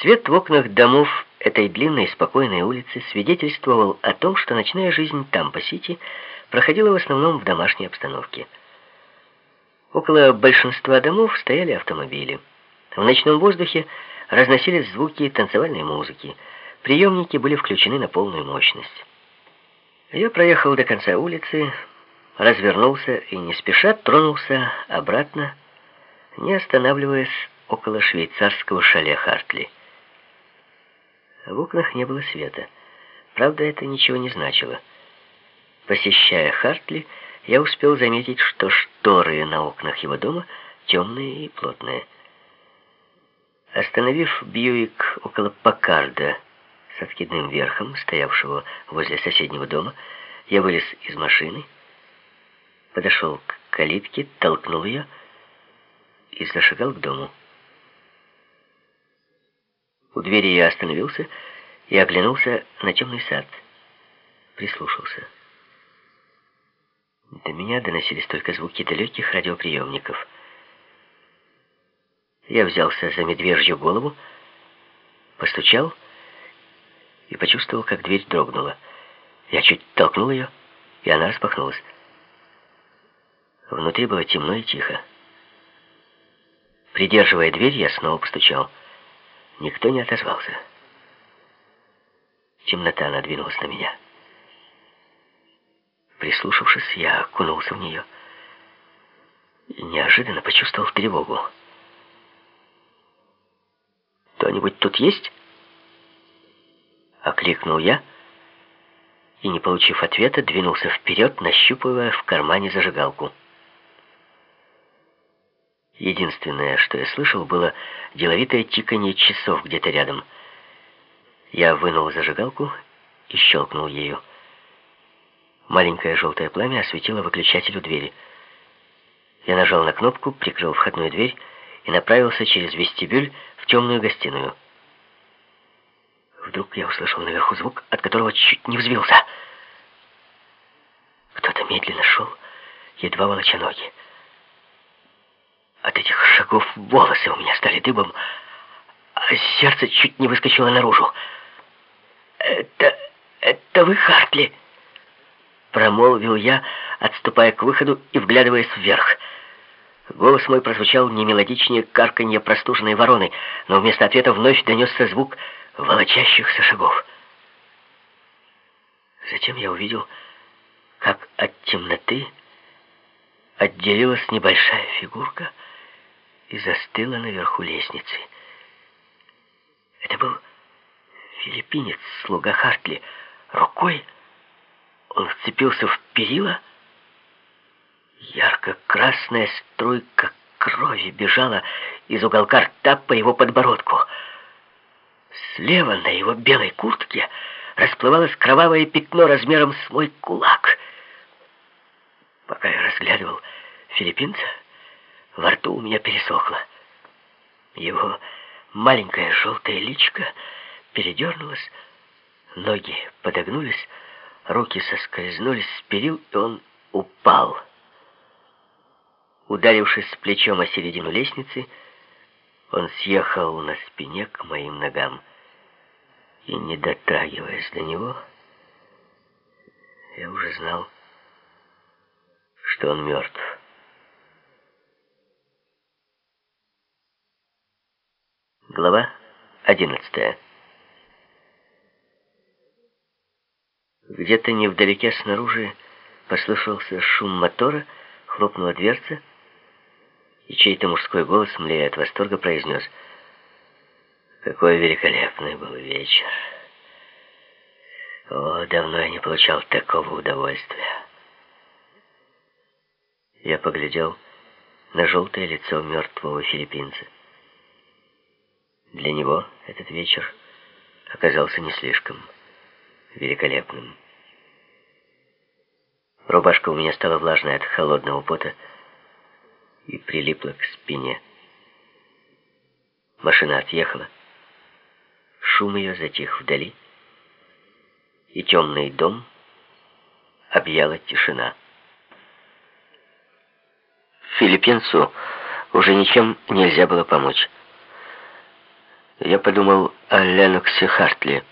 Свет в окнах домов этой длинной спокойной улицы свидетельствовал о том, что ночная жизнь Тампа-Сити проходила в основном в домашней обстановке. Около большинства домов стояли автомобили. В ночном воздухе разносились звуки танцевальной музыки. Приемники были включены на полную мощность. Я проехал до конца улицы, развернулся и не спеша тронулся обратно, не останавливаясь около швейцарского шале Хартли. В окнах не было света. Правда, это ничего не значило. Посещая Хартли, я успел заметить, что шторы на окнах его дома темные и плотные. Остановив Бьюик около Пакарда с откидным верхом, стоявшего возле соседнего дома, я вылез из машины, подошел к калитке, толкнул ее и зашагал к дому. У двери я остановился и оглянулся на темный сад. Прислушался. До меня доносились только звуки далеких радиоприемников. Я взялся за медвежью голову, постучал и почувствовал, как дверь дрогнула. Я чуть толкнул ее, и она распахнулась. Внутри было темно и тихо. Придерживая дверь, я снова постучал. Никто не отозвался. Темнота надвинулась на меня. Прислушавшись, я окунулся в нее и неожиданно почувствовал тревогу. «Кто-нибудь тут есть?» Окликнул я и, не получив ответа, двинулся вперед, нащупывая в кармане зажигалку. Единственное, что я слышал, было деловитое тиканье часов где-то рядом. Я вынул зажигалку и щелкнул ею. Маленькое желтое пламя осветило выключатель у двери. Я нажал на кнопку, прикрыл входную дверь и направился через вестибюль в темную гостиную. Вдруг я услышал наверху звук, от которого чуть не взвился. Кто-то медленно шел, едва волоча ноги. От этих шагов волосы у меня стали дыбом, а сердце чуть не выскочило наружу. «Это... это вы, Хартли?» Промолвил я, отступая к выходу и вглядываясь вверх. Голос мой прозвучал не мелодичнее карканья простуженной вороны, но вместо ответа вновь донесся звук волочащихся шагов. Затем я увидел, как от темноты отделилась небольшая фигурка — и застыла наверху лестницы. Это был филиппинец, слуга Хартли. Рукой он вцепился в перила. Ярко-красная струйка крови бежала из уголка рта по его подбородку. Слева на его белой куртке расплывалось кровавое пятно размером с мой кулак. Пока я разглядывал филиппинца, во рту у меня пересохло. Его маленькое желтое личико передернулось, ноги подогнулись, руки соскользнули с перил, и он упал. Ударившись плечом о середину лестницы, он съехал на спине к моим ногам. И, не дотрагиваясь до него, я уже знал, что он мертв. Глава 11 Где-то невдалеке снаружи послышался шум мотора, хлопнула дверца, и чей-то мужской голос, млея от восторга, произнес «Какой великолепный был вечер! О, давно я не получал такого удовольствия!» Я поглядел на желтое лицо мертвого филиппинца. Для него этот вечер оказался не слишком великолепным. Рубашка у меня стала влажной от холодного пота и прилипла к спине. Машина отъехала. Шум ее затих вдали, и темный дом объяла тишина. Филиппинцу уже ничем нельзя было помочь. Я подумал о Леноксе Хартли.